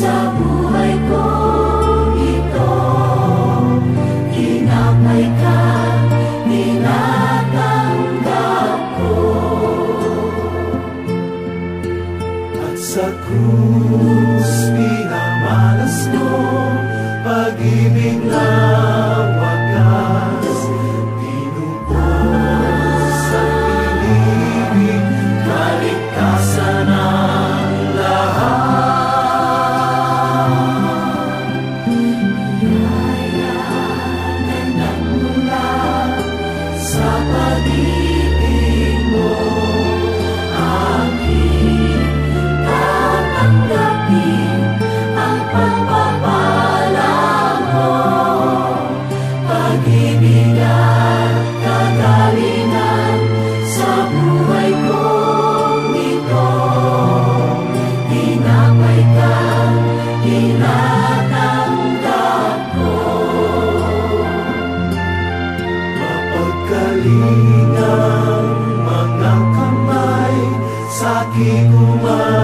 sabor. Pakikumar